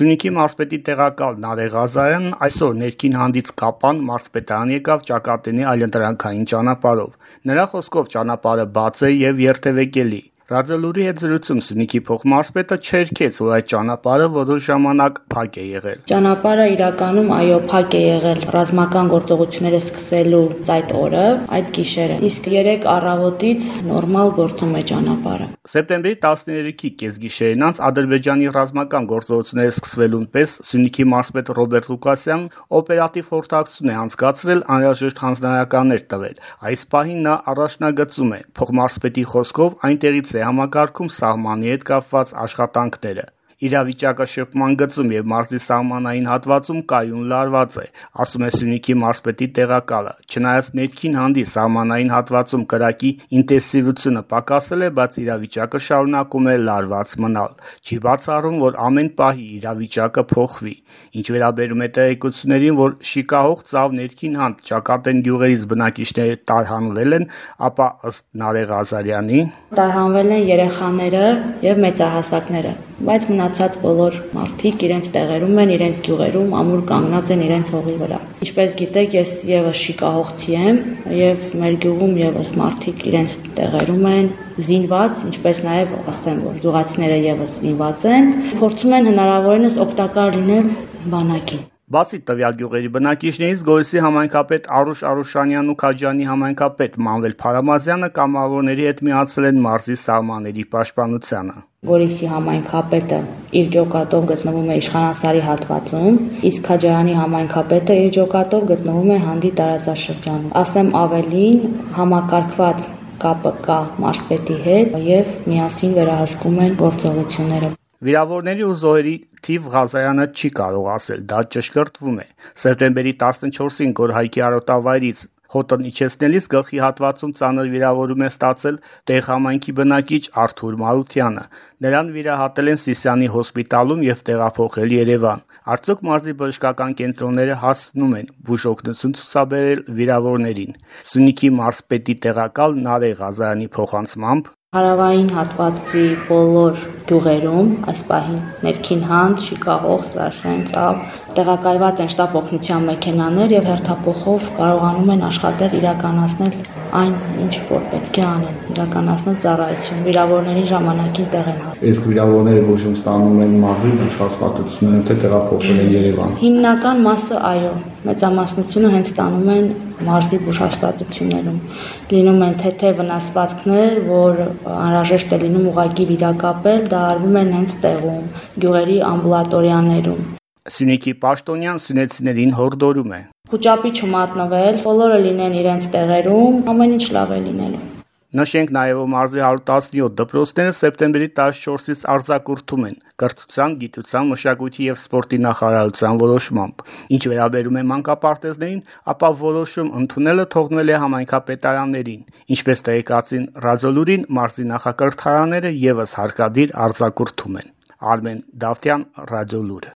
Սյունիքի մարզպետի տեղակալ Նարէ Ղազարյանն այսօր ներքին հանդից Կապան մարզպետարան եկավ ճակատենի այլընտրանքային ճանապարհով։ Նրա խոսքով ճանապարհը բաց է եւ երթեւեկելի։ Ռադիոլուրի հետ զրույցում Սյունիքի փոխմարզպետը չերքեց, որ այդ ճանապարհը որոշ ժամանակ փակ է եղել։ Ճանապարհը իրականում այո փակ է եղել ռազմական գործողությունները սկսելուց այդ օրը, այդ գիշերը։ Իսկ 3 առավոտից նորմալ գործում է ճանապարհը։ Սեպտեմբերի 13-ի կեսգիշերին անց Ադրբեջանի ռազմական գործողությունները սկսվելուն պես Սյունիքի մարզպետ Ռոբերտ Ղուկասյանն օպերատիվ խորհրդակցություն է անցկացրել անհրաժեշտ հանձնարարականներ տվել։ Այս պահին նա առաջնագծում է։ Փոխմարզպետի խոսքով այնտեղից է համակարգում սահմանի հետ կապված աշխատանքները։ Իրավիճակը շփման գծում եւ մարզի սահմանային հատվածում կայուն լարված է, ասում է Սյունիքի մարզպետի տեղակալը։ Չնայած ներքին հանդի սահմանային հատվածում կրակի ինտենսիվությունը պակասել է, բայց իրավիճակը շարունակում է լարված մնալ։ Չի բացառում, որ ամեն պահի իրավիճակը փոխվի։ Ինչ վերաբերում է տեղեկություններին, որ շիկահող ծավ ներքին հանդ Ճակատեն գյուղերից բնակիչները տարհանվել են, ապա ըստ Նարե Ղազարյանի տարհանվել են երեխաները եւ մեծահասակները, բայց մնացած բոլոր մարդիկ իրենց տեղերում են, իրենց գյուղերում ամուր կանգնած են իրենց հողի վրա։ Ինչպես գիտեք, ես եւս շիկահողցի եմ եւ մեր գյուղում եւս մարդիկ իրենց տեղերում են զինված, ինչպես նաև ասեմ, որ գյուղացիները եւս զինված են, փորձում են հնարավորինս օգտակար լինել բանակին։ Բացի տվյալ գյուղերի բնակիչներից Գորիսի համայնքապետ Արուշ Արուշանյանն ու Քաջանի համայնքապետ Մանվել Փարամազյանը կամավորների հետ միացել են մարզի սահմանների պաշտպանությանը։ Գորիսի համայնքապետը իր ջոկատով գտնվում է Իշխանասարի հատվածում, իսկ Քաջարանի համայնքապետը իր ջոկատով գտնվում է Հանդի տարածաշրջանում։ Ասեմ ավելին, համակարգված կապը կա մարզպետի հետ եւ միասին վերահսկում են գործողությունները։ Վիրավորների ու զոհերի թիվ Ղազարյանը չի կարող ասել, դա ճշգրտվում է։ Սեպտեմբերի 14-ին Գորհայքի արոտավայրից հոտն իջեցնելիս գլխի հատվածում ծանր վիրավորում է ստացել տեղ համայնքի բնակիչ Արթուր Մարությանը։ Նրան վիրահատել են Սիսիանի հոսպիտալում եւ տեղափոխել Երևան։ Արդյոք մարզի բժշկական կենտրոնները հասնում են բուժօգնություն ցուցաբերել վիրավորներին։ Սյունիքի մարզպետի տեղակալ Նարե Ղազարյանի փոխանցմամբ Հարավային հատվածի բոլոր գյուղերում այս պահին ներքին հանդ, շիկահող, սրաշեն, ծավ տեղակայված են շտապ օգնության մեքենաներ եւ հերթափոխով կարողանում են աշխատել իրականացնել այն, ինչ որ պետք է անեն, իրականացնել ծառայություն։ Վիրավորների ժամանակին տեղ են հատում։ Իսկ վիրավորները բուժում ստանում են մարզի բուժհաստատությունները, թե տեղափոխվել են Երևան։ Հիմնական մասը այո, մեծամասնությունը հենց ստանում են մարզի բուժհաստատություններում։ Լինում են թեթե վնասվածքներ, որ անհրաժեշտ է լինում ուղղակի վիրակապել, դա արվում են հենց տեղում, գյուղերի ամբուլատորիաներում։ Սյունիքի պաշտոնյան սյունեցիներին հորդորում է։ Խոճապի չմատնվել, բոլորը լինեն իրենց տեղերում, ամեն ինչ լավ է լինելու։ Նշենք նաև, որ մարզի 117 դպրոցները սեպտեմբերի 14-ից արձակուրդում են կրթության, գիտության, մշակույթի եւ սպորտի նախարարության որոշմամբ։ Ինչ վերաբերում է մանկապարտեզներին, ապա որոշում ընդունելը թողնել է համայնքապետարաններին։ Ինչպես տեղեկացին Ռադիոլուրին, մարզի նախակրթարանները եւս հարկադիր արձակուրդում են։ Արմեն Դավթյան, Ռադիոլուր